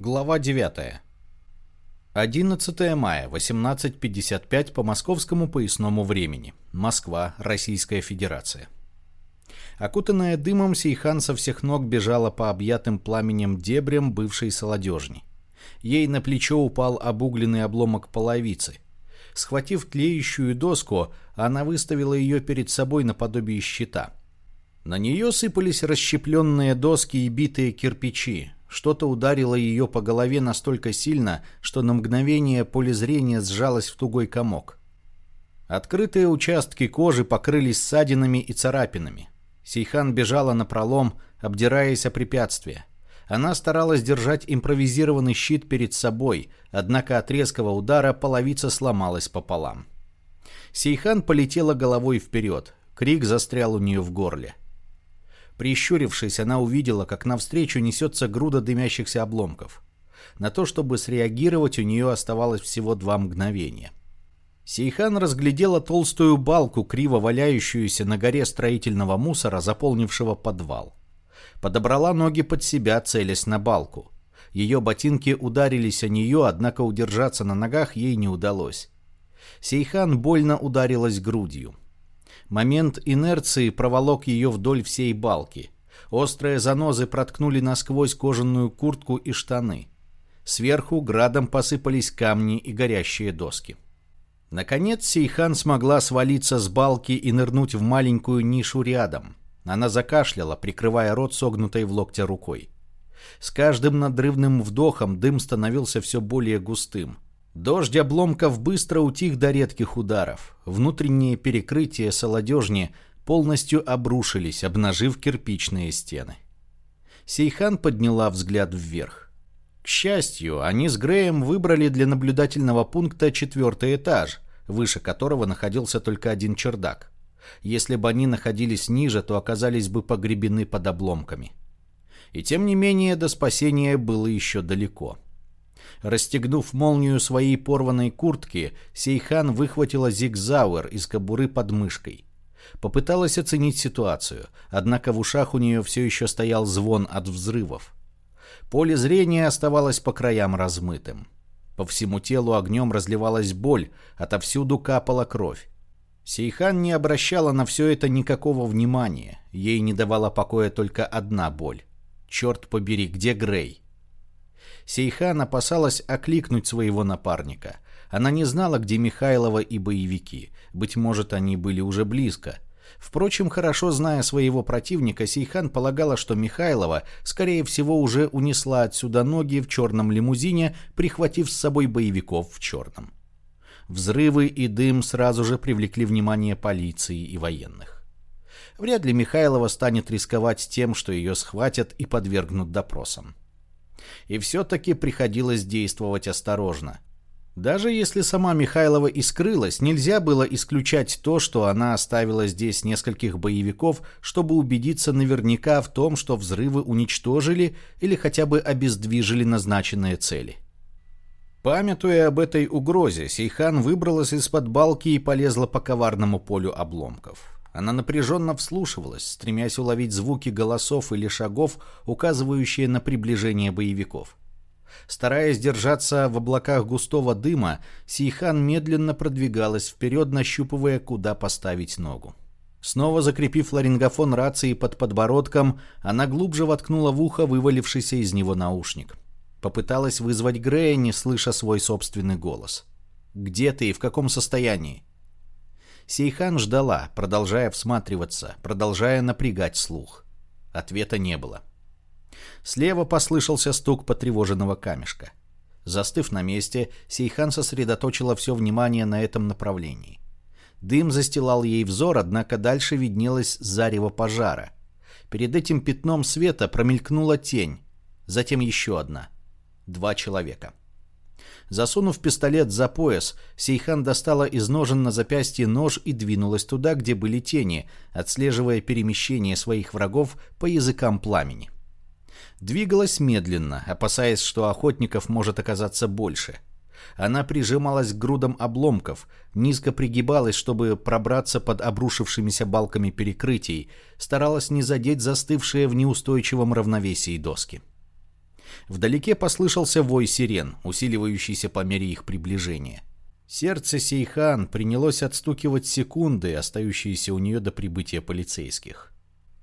Глава 9. 11 мая, 18.55 по московскому поясному времени. Москва, Российская Федерация. Окутанная дымом, Сейхан со всех ног бежала по объятым пламенем дебрям бывшей солодежни. Ей на плечо упал обугленный обломок половицы. Схватив тлеющую доску, она выставила ее перед собой наподобие щита. На нее сыпались расщепленные доски и битые кирпичи, что-то ударило ее по голове настолько сильно, что на мгновение поле зрения сжалось в тугой комок. Открытые участки кожи покрылись ссадинами и царапинами. Сейхан бежала на пролом, обдираясь о препятствия. Она старалась держать импровизированный щит перед собой, однако от резкого удара половица сломалась пополам. Сейхан полетела головой вперед. Крик застрял у нее в горле. Прищурившись, она увидела, как навстречу несется груда дымящихся обломков. На то, чтобы среагировать, у нее оставалось всего два мгновения. Сейхан разглядела толстую балку, криво валяющуюся на горе строительного мусора, заполнившего подвал. Подобрала ноги под себя, целясь на балку. Ее ботинки ударились о нее, однако удержаться на ногах ей не удалось. Сейхан больно ударилась грудью. Момент инерции проволок ее вдоль всей балки. Острые занозы проткнули насквозь кожаную куртку и штаны. Сверху градом посыпались камни и горящие доски. Наконец Сейхан смогла свалиться с балки и нырнуть в маленькую нишу рядом. Она закашляла, прикрывая рот согнутой в локте рукой. С каждым надрывным вдохом дым становился все более густым. Дождь обломков быстро утих до редких ударов. Внутренние перекрытия солодежни полностью обрушились, обнажив кирпичные стены. Сейхан подняла взгляд вверх. К счастью, они с Греем выбрали для наблюдательного пункта четвертый этаж, выше которого находился только один чердак. Если бы они находились ниже, то оказались бы погребены под обломками. И тем не менее до спасения было еще далеко. — Расстегнув молнию своей порванной куртки, Сейхан выхватила зигзауэр из кобуры под мышкой. Попыталась оценить ситуацию, однако в ушах у нее все еще стоял звон от взрывов. Поле зрения оставалось по краям размытым. По всему телу огнем разливалась боль, отовсюду капала кровь. Сейхан не обращала на все это никакого внимания. Ей не давала покоя только одна боль. Черт побери, где Грей? Сейхан опасалась окликнуть своего напарника. Она не знала, где Михайлова и боевики. Быть может, они были уже близко. Впрочем, хорошо зная своего противника, Сейхан полагала, что Михайлова, скорее всего, уже унесла отсюда ноги в черном лимузине, прихватив с собой боевиков в черном. Взрывы и дым сразу же привлекли внимание полиции и военных. Вряд ли Михайлова станет рисковать тем, что ее схватят и подвергнут допросам и все-таки приходилось действовать осторожно. Даже если сама Михайлова и скрылась, нельзя было исключать то, что она оставила здесь нескольких боевиков, чтобы убедиться наверняка в том, что взрывы уничтожили или хотя бы обездвижили назначенные цели. Памятуя об этой угрозе, Сейхан выбралась из-под балки и полезла по коварному полю обломков. Она напряженно вслушивалась, стремясь уловить звуки голосов или шагов, указывающие на приближение боевиков. Стараясь держаться в облаках густого дыма, Сейхан медленно продвигалась вперед, нащупывая, куда поставить ногу. Снова закрепив ларингофон рации под подбородком, она глубже воткнула в ухо вывалившийся из него наушник. Попыталась вызвать Грея, не слыша свой собственный голос. «Где ты и в каком состоянии?» Сейхан ждала, продолжая всматриваться, продолжая напрягать слух. Ответа не было. Слева послышался стук потревоженного камешка. Застыв на месте, Сейхан сосредоточила все внимание на этом направлении. Дым застилал ей взор, однако дальше виднелось зарево пожара. Перед этим пятном света промелькнула тень, затем еще одна. Два человека. Засунув пистолет за пояс, Сейхан достала из ножен на запястье нож и двинулась туда, где были тени, отслеживая перемещение своих врагов по языкам пламени. Двигалась медленно, опасаясь, что охотников может оказаться больше. Она прижималась к грудам обломков, низко пригибалась, чтобы пробраться под обрушившимися балками перекрытий, старалась не задеть застывшие в неустойчивом равновесии доски. Вдалеке послышался вой сирен, усиливающийся по мере их приближения. Сердце Сейхан принялось отстукивать секунды, остающиеся у нее до прибытия полицейских.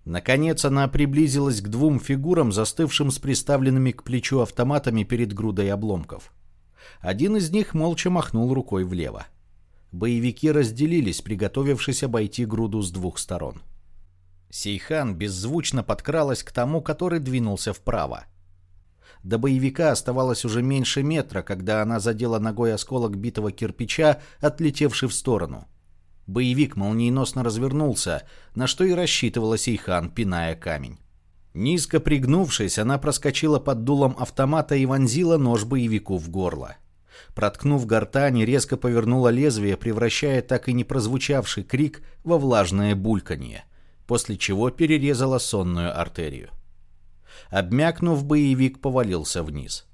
Наконец она приблизилась к двум фигурам, застывшим с приставленными к плечу автоматами перед грудой обломков. Один из них молча махнул рукой влево. Боевики разделились, приготовившись обойти груду с двух сторон. Сейхан беззвучно подкралась к тому, который двинулся вправо. До боевика оставалось уже меньше метра, когда она задела ногой осколок битого кирпича, отлетевший в сторону. Боевик молниеносно развернулся, на что и рассчитывала Сейхан, пиная камень. Низко пригнувшись, она проскочила под дулом автомата и вонзила нож боевику в горло. Проткнув гортань, резко повернула лезвие, превращая так и не прозвучавший крик во влажное бульканье, после чего перерезала сонную артерию. Обмякнув, боевик повалился вниз.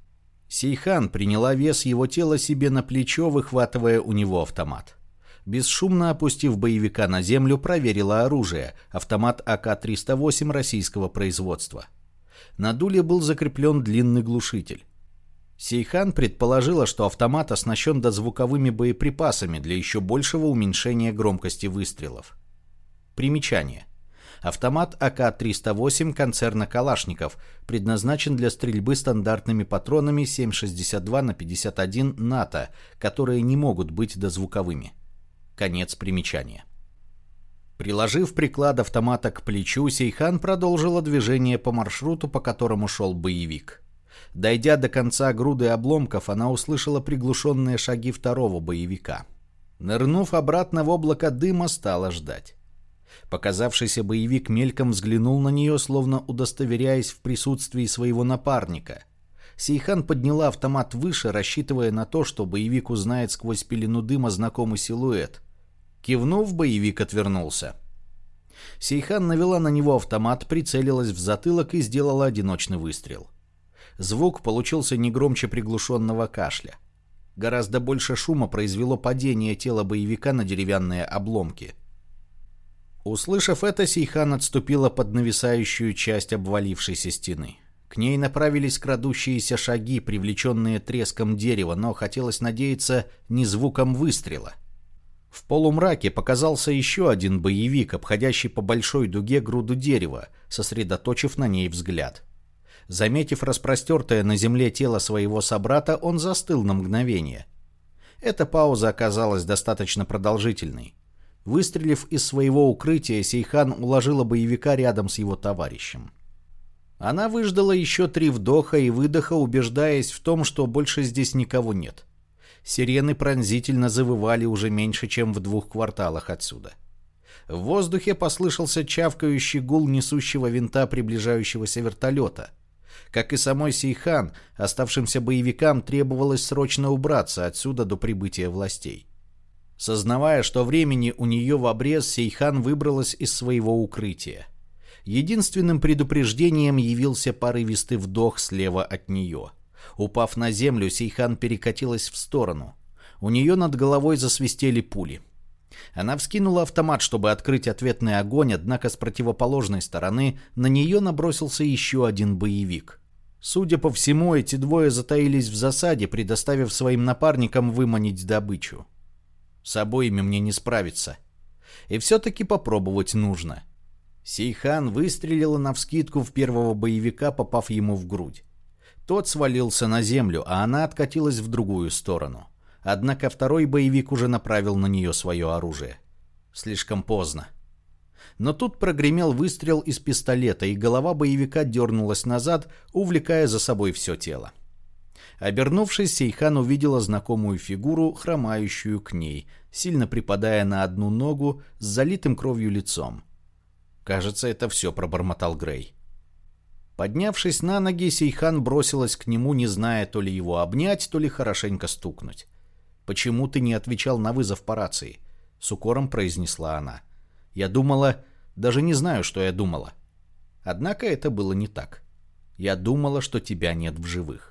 Сейхан приняла вес его тела себе на плечо, выхватывая у него автомат. Бесшумно опустив боевика на землю, проверила оружие, автомат АК-308 российского производства. На дуле был закреплен длинный глушитель. Сейхан предположила, что автомат оснащен дозвуковыми боеприпасами для еще большего уменьшения громкости выстрелов. Примечание. Автомат АК-308 концерна «Калашников» предназначен для стрельбы стандартными патронами 7,62 на 51 НАТО, которые не могут быть дозвуковыми. Конец примечания. Приложив приклад автомата к плечу, Сейхан продолжила движение по маршруту, по которому шел боевик. Дойдя до конца груды обломков, она услышала приглушенные шаги второго боевика. Нырнув обратно в облако дыма, стала ждать. Показавшийся боевик мельком взглянул на нее, словно удостоверяясь в присутствии своего напарника. Сейхан подняла автомат выше, рассчитывая на то, что боевик узнает сквозь пелену дыма знакомый силуэт. Кивнув, боевик отвернулся. Сейхан навела на него автомат, прицелилась в затылок и сделала одиночный выстрел. Звук получился не громче приглушенного кашля. Гораздо больше шума произвело падение тела боевика на деревянные обломки – Услышав это, Сейхан отступила под нависающую часть обвалившейся стены. К ней направились крадущиеся шаги, привлеченные треском дерева, но хотелось надеяться не звуком выстрела. В полумраке показался еще один боевик, обходящий по большой дуге груду дерева, сосредоточив на ней взгляд. Заметив распростертое на земле тело своего собрата, он застыл на мгновение. Эта пауза оказалась достаточно продолжительной. Выстрелив из своего укрытия, Сейхан уложила боевика рядом с его товарищем. Она выждала еще три вдоха и выдоха, убеждаясь в том, что больше здесь никого нет. Сирены пронзительно завывали уже меньше, чем в двух кварталах отсюда. В воздухе послышался чавкающий гул несущего винта приближающегося вертолета. Как и самой Сейхан, оставшимся боевикам требовалось срочно убраться отсюда до прибытия властей. Сознавая, что времени у нее в обрез, Сейхан выбралась из своего укрытия. Единственным предупреждением явился порывистый вдох слева от нее. Упав на землю, Сейхан перекатилась в сторону. У нее над головой засвистели пули. Она вскинула автомат, чтобы открыть ответный огонь, однако с противоположной стороны на нее набросился еще один боевик. Судя по всему, эти двое затаились в засаде, предоставив своим напарникам выманить добычу. С обоими мне не справиться. И все-таки попробовать нужно. Сейхан выстрелила навскидку в первого боевика, попав ему в грудь. Тот свалился на землю, а она откатилась в другую сторону. Однако второй боевик уже направил на нее свое оружие. Слишком поздно. Но тут прогремел выстрел из пистолета, и голова боевика дернулась назад, увлекая за собой все тело. Обернувшись, Сейхан увидела знакомую фигуру, хромающую к ней, сильно припадая на одну ногу с залитым кровью лицом. «Кажется, это все», — пробормотал Грей. Поднявшись на ноги, Сейхан бросилась к нему, не зная то ли его обнять, то ли хорошенько стукнуть. «Почему ты не отвечал на вызов по рации?» — с укором произнесла она. «Я думала... Даже не знаю, что я думала». Однако это было не так. Я думала, что тебя нет в живых.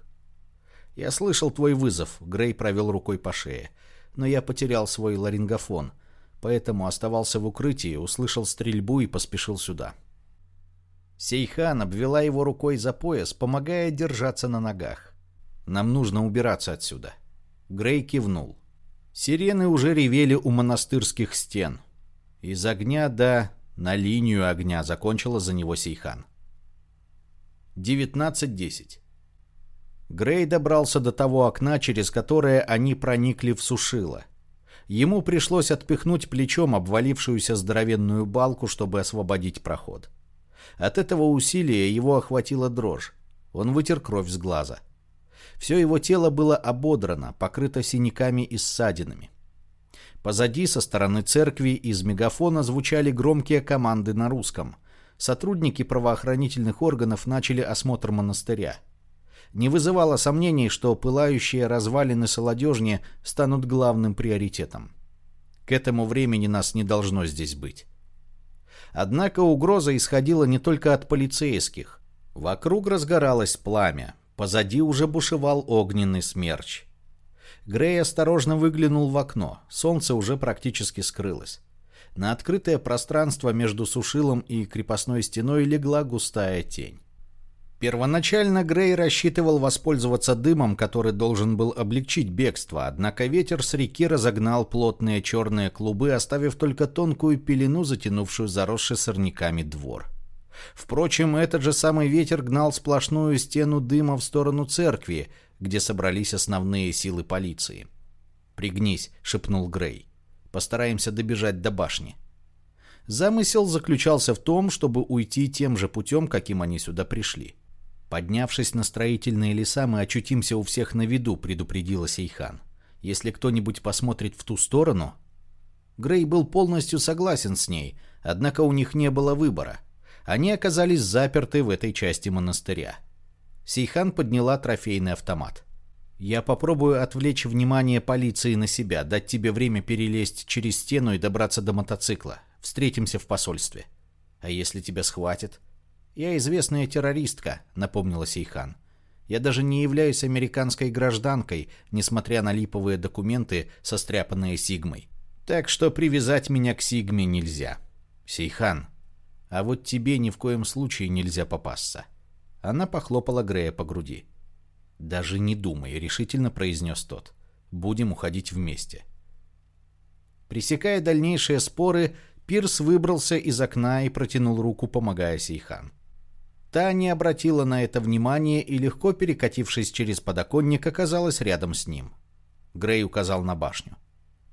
«Я слышал твой вызов», — Грей провел рукой по шее. «Но я потерял свой ларингофон, поэтому оставался в укрытии, услышал стрельбу и поспешил сюда». Сейхан обвела его рукой за пояс, помогая держаться на ногах. «Нам нужно убираться отсюда». Грей кивнул. Сирены уже ревели у монастырских стен. Из огня до... на линию огня закончила за него Сейхан. 19.10. Грей добрался до того окна, через которое они проникли в сушило. Ему пришлось отпихнуть плечом обвалившуюся здоровенную балку, чтобы освободить проход. От этого усилия его охватила дрожь. Он вытер кровь с глаза. Все его тело было ободрано, покрыто синяками и ссадинами. Позади, со стороны церкви, из мегафона звучали громкие команды на русском. Сотрудники правоохранительных органов начали осмотр монастыря. Не вызывало сомнений, что пылающие развалины Солодежни станут главным приоритетом. К этому времени нас не должно здесь быть. Однако угроза исходила не только от полицейских. Вокруг разгоралось пламя. Позади уже бушевал огненный смерч. Грей осторожно выглянул в окно. Солнце уже практически скрылось. На открытое пространство между сушилом и крепостной стеной легла густая тень. Первоначально Грей рассчитывал воспользоваться дымом, который должен был облегчить бегство, однако ветер с реки разогнал плотные черные клубы, оставив только тонкую пелену, затянувшую заросший сорняками двор. Впрочем, этот же самый ветер гнал сплошную стену дыма в сторону церкви, где собрались основные силы полиции. «Пригнись», — шепнул Грей. «Постараемся добежать до башни». Замысел заключался в том, чтобы уйти тем же путем, каким они сюда пришли. «Поднявшись на строительные леса, мы очутимся у всех на виду», — предупредила Сейхан. «Если кто-нибудь посмотрит в ту сторону...» Грей был полностью согласен с ней, однако у них не было выбора — они оказались заперты в этой части монастыря. Сейхан подняла трофейный автомат. «Я попробую отвлечь внимание полиции на себя, дать тебе время перелезть через стену и добраться до мотоцикла. Встретимся в посольстве. А если тебя схватят?» «Я известная террористка», — напомнила Сейхан. «Я даже не являюсь американской гражданкой, несмотря на липовые документы, состряпанные Сигмой. Так что привязать меня к Сигме нельзя». «Сейхан», а вот тебе ни в коем случае нельзя попасться. Она похлопала Грея по груди. «Даже не думай», — решительно произнес тот. «Будем уходить вместе». Пресекая дальнейшие споры, Пирс выбрался из окна и протянул руку, помогая Сейхан. Та не обратила на это внимания и, легко перекатившись через подоконник, оказалась рядом с ним. Грей указал на башню.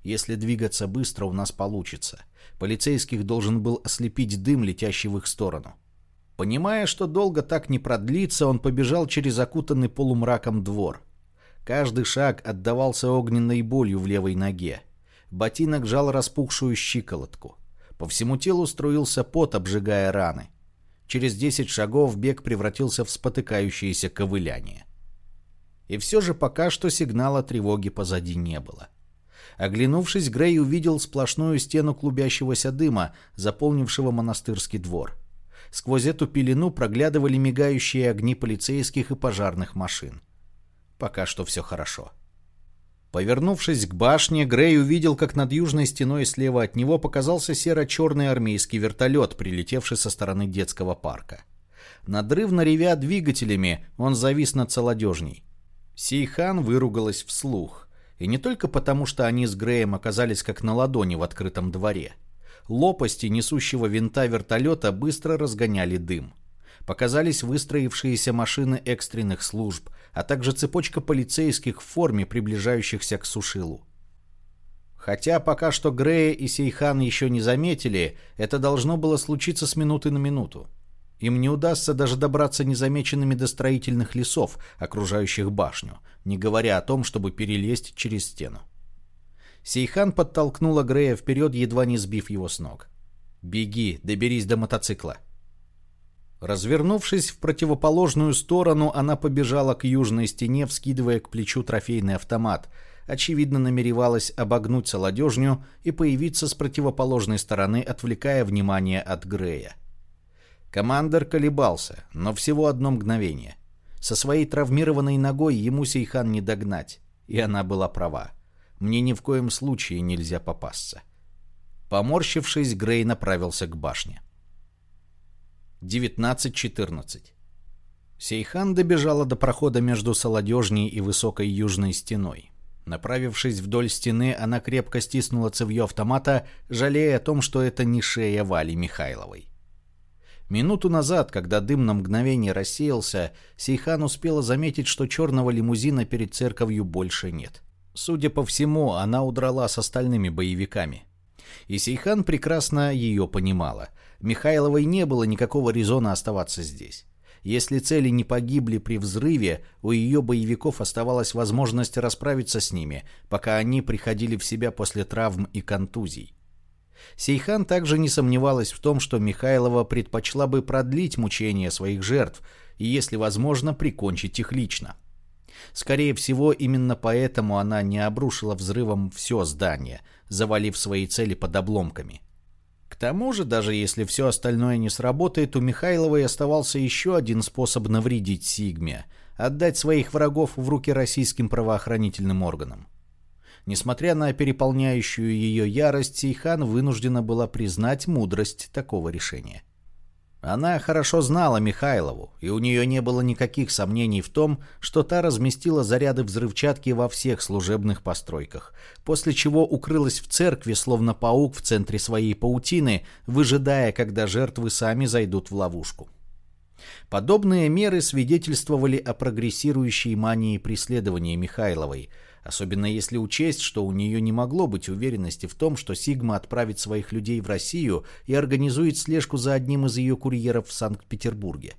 Если двигаться быстро, у нас получится. Полицейских должен был ослепить дым, летящий в их сторону. Понимая, что долго так не продлится, он побежал через окутанный полумраком двор. Каждый шаг отдавался огненной болью в левой ноге. Ботинок жал распухшую щиколотку. По всему телу струился пот, обжигая раны. Через десять шагов бег превратился в спотыкающееся ковыляние. И все же пока что сигнала тревоги позади не было. Оглянувшись, Грей увидел сплошную стену клубящегося дыма, заполнившего монастырский двор. Сквозь эту пелену проглядывали мигающие огни полицейских и пожарных машин. Пока что все хорошо. Повернувшись к башне, Грей увидел, как над южной стеной слева от него показался серо-черный армейский вертолет, прилетевший со стороны детского парка. Надрывно ревя двигателями, он завис над целодежней. Сейхан выругалась вслух. И не только потому, что они с Греем оказались как на ладони в открытом дворе. Лопасти несущего винта вертолета быстро разгоняли дым. Показались выстроившиеся машины экстренных служб, а также цепочка полицейских в форме, приближающихся к сушилу. Хотя пока что Грея и Сейхан еще не заметили, это должно было случиться с минуты на минуту. Им не удастся даже добраться незамеченными до строительных лесов, окружающих башню, не говоря о том, чтобы перелезть через стену. Сейхан подтолкнула Грея вперед, едва не сбив его с ног. «Беги, доберись до мотоцикла». Развернувшись в противоположную сторону, она побежала к южной стене, вскидывая к плечу трофейный автомат. Очевидно, намеревалась обогнуть солодежню и появиться с противоположной стороны, отвлекая внимание от Грея. Командор колебался, но всего одно мгновение. Со своей травмированной ногой ему Сейхан не догнать, и она была права. Мне ни в коем случае нельзя попасться. Поморщившись, Грей направился к башне. 19.14. Сейхан добежала до прохода между Солодежней и Высокой Южной стеной. Направившись вдоль стены, она крепко стиснула цевьё автомата, жалея о том, что это не шея Вали Михайловой. Минуту назад, когда дым на мгновение рассеялся, Сейхан успела заметить, что черного лимузина перед церковью больше нет. Судя по всему, она удрала с остальными боевиками. И Сейхан прекрасно ее понимала. Михайловой не было никакого резона оставаться здесь. Если цели не погибли при взрыве, у ее боевиков оставалась возможность расправиться с ними, пока они приходили в себя после травм и контузий. Сейхан также не сомневалась в том, что Михайлова предпочла бы продлить мучения своих жертв и, если возможно, прикончить их лично. Скорее всего, именно поэтому она не обрушила взрывом все здание, завалив свои цели под обломками. К тому же, даже если все остальное не сработает, у Михайловой оставался еще один способ навредить Сигме – отдать своих врагов в руки российским правоохранительным органам. Несмотря на переполняющую ее ярость, Сейхан вынуждена была признать мудрость такого решения. Она хорошо знала Михайлову, и у нее не было никаких сомнений в том, что та разместила заряды взрывчатки во всех служебных постройках, после чего укрылась в церкви, словно паук в центре своей паутины, выжидая, когда жертвы сами зайдут в ловушку. Подобные меры свидетельствовали о прогрессирующей мании преследования Михайловой – Особенно если учесть, что у нее не могло быть уверенности в том, что Сигма отправит своих людей в Россию и организует слежку за одним из ее курьеров в Санкт-Петербурге.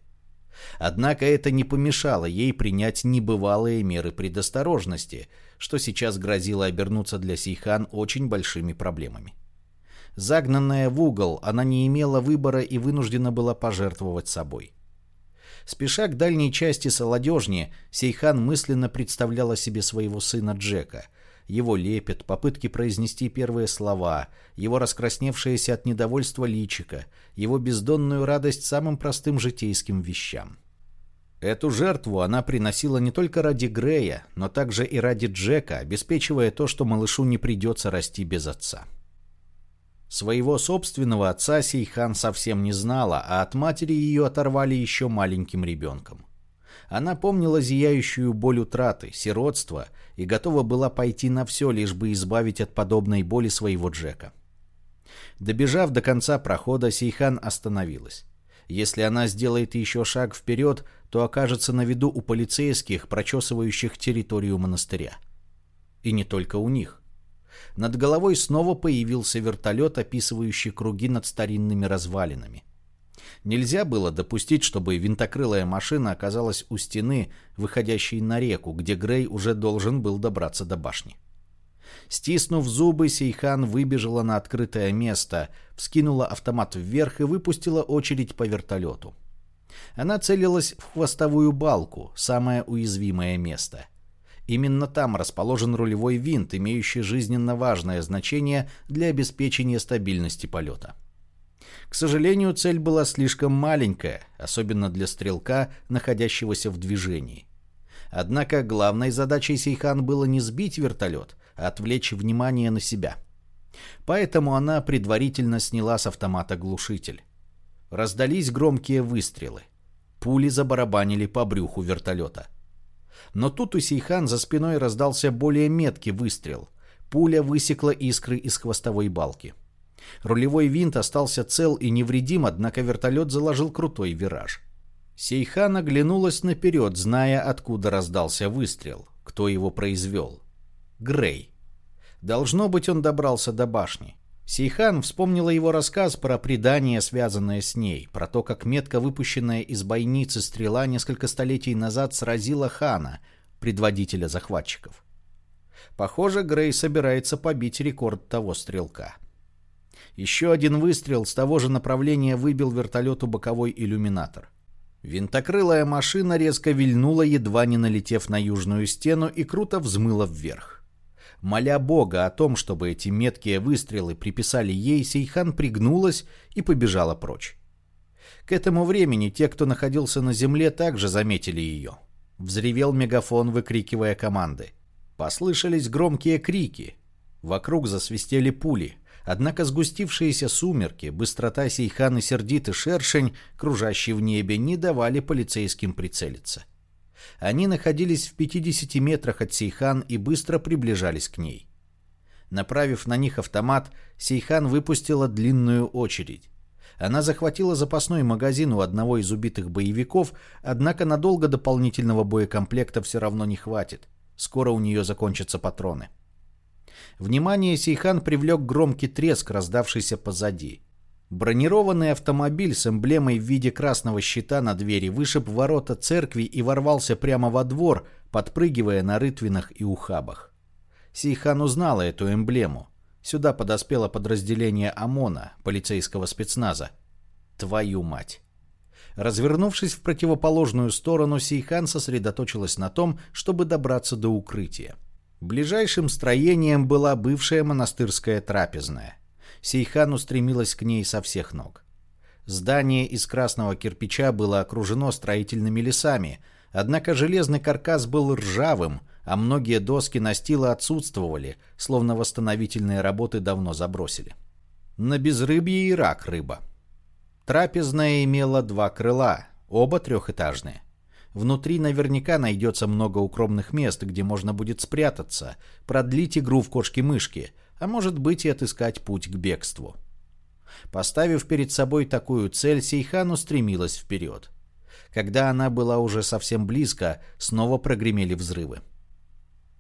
Однако это не помешало ей принять небывалые меры предосторожности, что сейчас грозило обернуться для Сейхан очень большими проблемами. Загнанная в угол, она не имела выбора и вынуждена была пожертвовать собой. Спеша к дальней части Солодежни, Сейхан мысленно представляла себе своего сына Джека. Его лепет, попытки произнести первые слова, его раскрасневшееся от недовольства личика, его бездонную радость самым простым житейским вещам. Эту жертву она приносила не только ради Грея, но также и ради Джека, обеспечивая то, что малышу не придется расти без отца. Своего собственного отца Сейхан совсем не знала, а от матери ее оторвали еще маленьким ребенком. Она помнила зияющую боль утраты, сиротства и готова была пойти на все, лишь бы избавить от подобной боли своего Джека. Добежав до конца прохода, Сейхан остановилась. Если она сделает еще шаг вперед, то окажется на виду у полицейских, прочесывающих территорию монастыря. И не только у них. Над головой снова появился вертолет, описывающий круги над старинными развалинами. Нельзя было допустить, чтобы винтокрылая машина оказалась у стены, выходящей на реку, где Грей уже должен был добраться до башни. Стиснув зубы, Сейхан выбежала на открытое место, вскинула автомат вверх и выпустила очередь по вертолету. Она целилась в хвостовую балку, самое уязвимое место — Именно там расположен рулевой винт, имеющий жизненно важное значение для обеспечения стабильности полета. К сожалению, цель была слишком маленькая, особенно для стрелка, находящегося в движении. Однако главной задачей Сейхан было не сбить вертолет, а отвлечь внимание на себя. Поэтому она предварительно сняла с автомата глушитель. Раздались громкие выстрелы. Пули забарабанили по брюху вертолета – но тут у Сейхан за спиной раздался более меткий выстрел. Пуля высекла искры из хвостовой балки. Рулевой винт остался цел и невредим, однако вертолет заложил крутой вираж. Сейхан оглянулась наперед, зная, откуда раздался выстрел, кто его произвел. Грей. Должно быть, он добрался до башни. Сейхан вспомнила его рассказ про предание, связанное с ней, про то, как метко выпущенная из бойницы стрела несколько столетий назад сразила хана, предводителя захватчиков. Похоже, Грей собирается побить рекорд того стрелка. Еще один выстрел с того же направления выбил вертолету боковой иллюминатор. Винтокрылая машина резко вильнула, едва не налетев на южную стену, и круто взмыла вверх. Моля Бога о том, чтобы эти меткие выстрелы приписали ей, Сейхан пригнулась и побежала прочь. К этому времени те, кто находился на земле, также заметили ее. Взревел мегафон, выкрикивая команды. Послышались громкие крики. Вокруг засвистели пули. Однако сгустившиеся сумерки, быстрота Сейхан и сердитый шершень, кружащий в небе, не давали полицейским прицелиться. Они находились в 50 метрах от Сейхан и быстро приближались к ней. Направив на них автомат, Сейхан выпустила длинную очередь. Она захватила запасной магазин у одного из убитых боевиков, однако надолго дополнительного боекомплекта все равно не хватит. Скоро у нее закончатся патроны. Внимание Сейхан привлек громкий треск, раздавшийся позади. Бронированный автомобиль с эмблемой в виде красного щита на двери вышиб ворота церкви и ворвался прямо во двор, подпрыгивая на рытвинах и ухабах. Сейхан узнала эту эмблему. Сюда подоспело подразделение ОМОНа, полицейского спецназа. Твою мать! Развернувшись в противоположную сторону, Сейхан сосредоточилась на том, чтобы добраться до укрытия. Ближайшим строением была бывшая монастырская трапезная. Сейхан устремилась к ней со всех ног. Здание из красного кирпича было окружено строительными лесами, однако железный каркас был ржавым, а многие доски настила отсутствовали, словно восстановительные работы давно забросили. На безрыбье и рак рыба. Трапезная имела два крыла, оба трехэтажные. Внутри наверняка найдется много укромных мест, где можно будет спрятаться, продлить игру в кошки-мышки, а может быть и отыскать путь к бегству. Поставив перед собой такую цель, Сейхан устремилась вперед. Когда она была уже совсем близко, снова прогремели взрывы.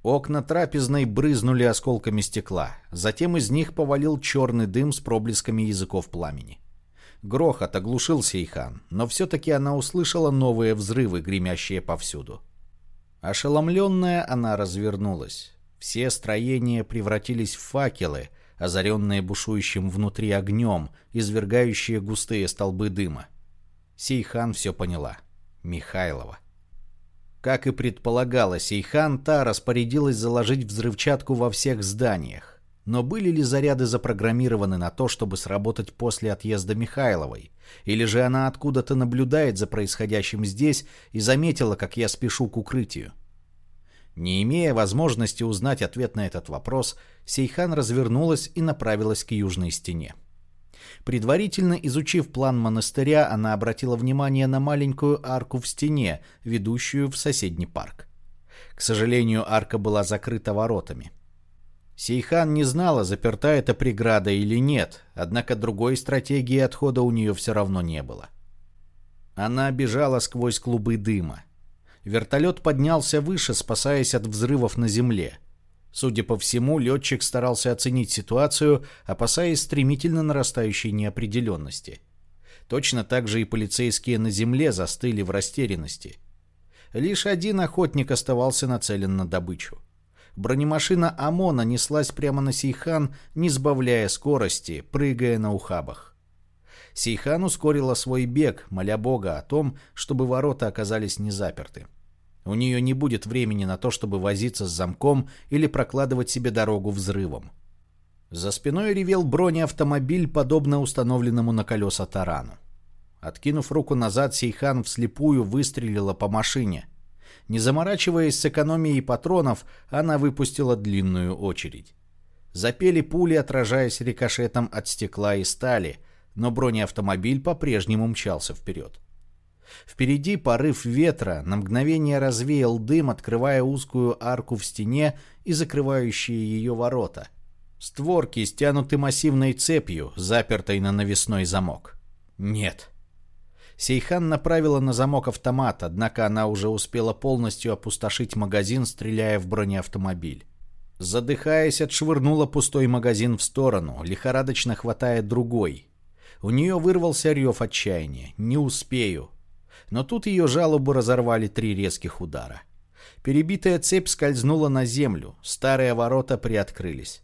Окна трапезной брызнули осколками стекла, затем из них повалил черный дым с проблесками языков пламени. Грохот оглушил Сейхан, но все-таки она услышала новые взрывы, гремящие повсюду. Ошеломленная, она развернулась. Все строения превратились в факелы, озаренные бушующим внутри огнем, извергающие густые столбы дыма. Сейхан все поняла. Михайлова. Как и предполагалось, Сейхан та распорядилась заложить взрывчатку во всех зданиях. Но были ли заряды запрограммированы на то, чтобы сработать после отъезда Михайловой? Или же она откуда-то наблюдает за происходящим здесь и заметила, как я спешу к укрытию? Не имея возможности узнать ответ на этот вопрос, Сейхан развернулась и направилась к южной стене. Предварительно изучив план монастыря, она обратила внимание на маленькую арку в стене, ведущую в соседний парк. К сожалению, арка была закрыта воротами. Сейхан не знала, заперта эта преграда или нет, однако другой стратегии отхода у нее все равно не было. Она бежала сквозь клубы дыма. Вертолет поднялся выше, спасаясь от взрывов на земле. Судя по всему, летчик старался оценить ситуацию, опасаясь стремительно нарастающей неопределенности. Точно так же и полицейские на земле застыли в растерянности. Лишь один охотник оставался нацелен на добычу. Бронемашина ОМОНа неслась прямо на Сейхан, не сбавляя скорости, прыгая на ухабах. Сейхан ускорила свой бег, моля Бога о том, чтобы ворота оказались не заперты. У нее не будет времени на то, чтобы возиться с замком или прокладывать себе дорогу взрывом. За спиной ревел бронеавтомобиль, подобно установленному на колеса тарану. Откинув руку назад, Сейхан вслепую выстрелила по машине – не заморачиваясь с экономией патронов, она выпустила длинную очередь. Запели пули, отражаясь рикошетом от стекла и стали, но бронеавтомобиль по-прежнему мчался вперед. Впереди порыв ветра на мгновение развеял дым, открывая узкую арку в стене и закрывающие ее ворота. Створки стянуты массивной цепью, запертой на навесной замок. Нет. Сейхан направила на замок автомат, однако она уже успела полностью опустошить магазин, стреляя в бронеавтомобиль. Задыхаясь, отшвырнула пустой магазин в сторону, лихорадочно хватая другой. У нее вырвался рев отчаяния. «Не успею». Но тут ее жалобу разорвали три резких удара. Перебитая цепь скользнула на землю, старые ворота приоткрылись.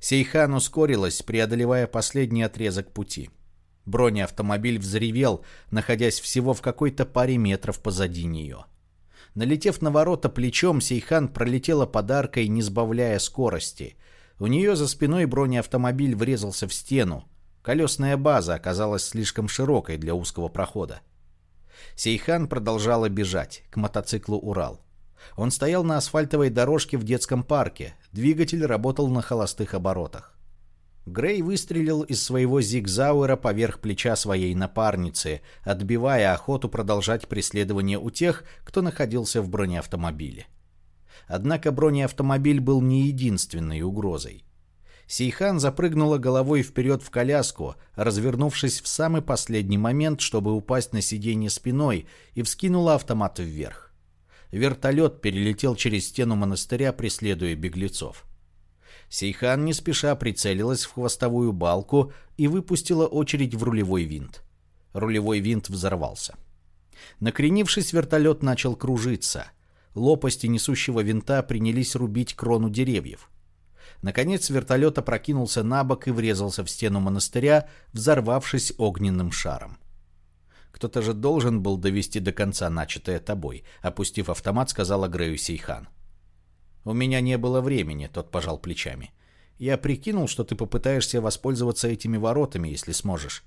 Сейхан ускорилась, преодолевая последний отрезок пути. Бронеавтомобиль взревел, находясь всего в какой-то паре метров позади нее. Налетев на ворота плечом, Сейхан пролетела подаркой, не сбавляя скорости. У нее за спиной бронеавтомобиль врезался в стену. Колесная база оказалась слишком широкой для узкого прохода. Сейхан продолжала бежать к мотоциклу «Урал». Он стоял на асфальтовой дорожке в детском парке. Двигатель работал на холостых оборотах. Грей выстрелил из своего зигзауэра поверх плеча своей напарницы, отбивая охоту продолжать преследование у тех, кто находился в бронеавтомобиле. Однако бронеавтомобиль был не единственной угрозой. Сейхан запрыгнула головой вперед в коляску, развернувшись в самый последний момент, чтобы упасть на сиденье спиной, и вскинула автомат вверх. Вертолет перелетел через стену монастыря, преследуя беглецов. Сейхан не спеша прицелилась в хвостовую балку и выпустила очередь в рулевой винт. Рулевой винт взорвался. Накренившись, вертолет начал кружиться. Лопасти несущего винта принялись рубить крону деревьев. Наконец вертолет опрокинулся на бок и врезался в стену монастыря, взорвавшись огненным шаром. «Кто-то же должен был довести до конца начатое тобой», — опустив автомат, сказала Грею Сейхан. «У меня не было времени», — тот пожал плечами. «Я прикинул, что ты попытаешься воспользоваться этими воротами, если сможешь.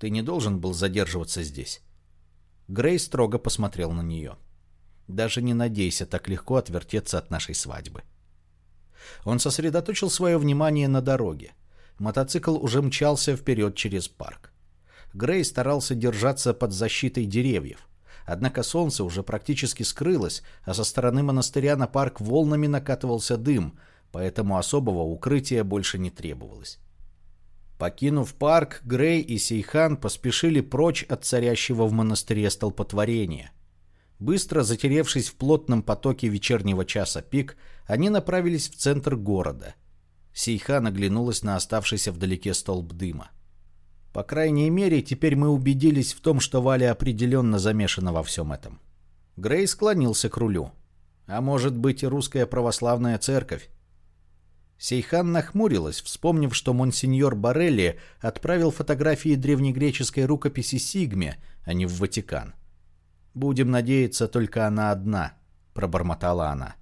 Ты не должен был задерживаться здесь». Грей строго посмотрел на нее. «Даже не надейся так легко отвертеться от нашей свадьбы». Он сосредоточил свое внимание на дороге. Мотоцикл уже мчался вперед через парк. Грей старался держаться под защитой деревьев. Однако солнце уже практически скрылось, а со стороны монастыря на парк волнами накатывался дым, поэтому особого укрытия больше не требовалось. Покинув парк, Грей и Сейхан поспешили прочь от царящего в монастыре столпотворения. Быстро затеревшись в плотном потоке вечернего часа пик, они направились в центр города. Сейхан оглянулась на оставшийся вдалеке столб дыма. По крайней мере, теперь мы убедились в том, что Валя определенно замешана во всем этом. Грей склонился к рулю. А может быть, и русская православная церковь? Сейхан нахмурилась, вспомнив, что монсеньор Барелли отправил фотографии древнегреческой рукописи Сигме, а не в Ватикан. — «Будем надеяться, только она одна», — пробормотала она.